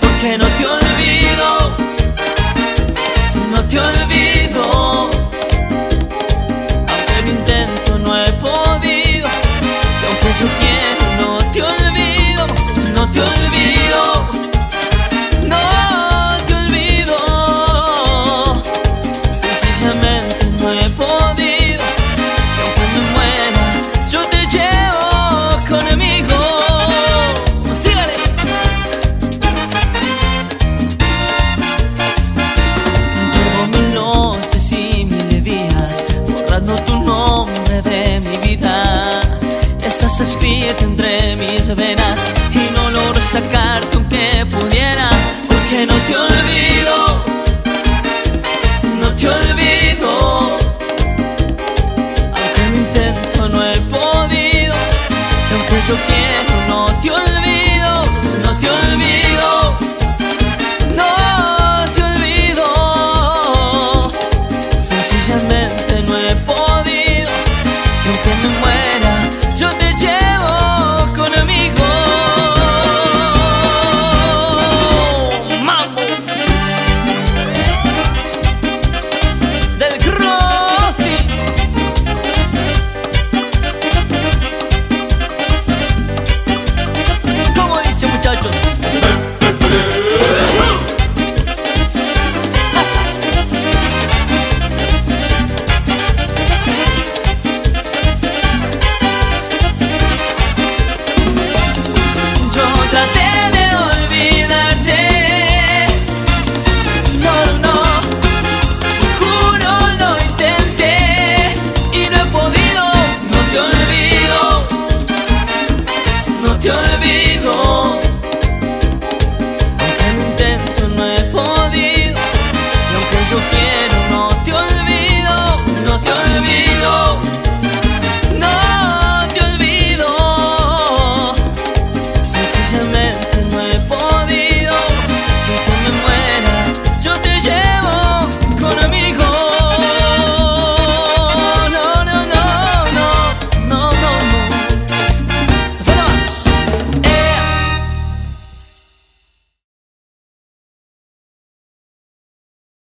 porque no te olvido, no te olvido. Aunque lo intento, no he podido, y aunque yo quiero. entre mis venas y no logro sacarte aunque pudiera, porque no te olvido, no te olvido. Aunque lo intento no he podido, y aunque yo quiero no te olvido, no te olvido. No te olvido Sencillamente no he podido, y aunque me muera, yo te llevo.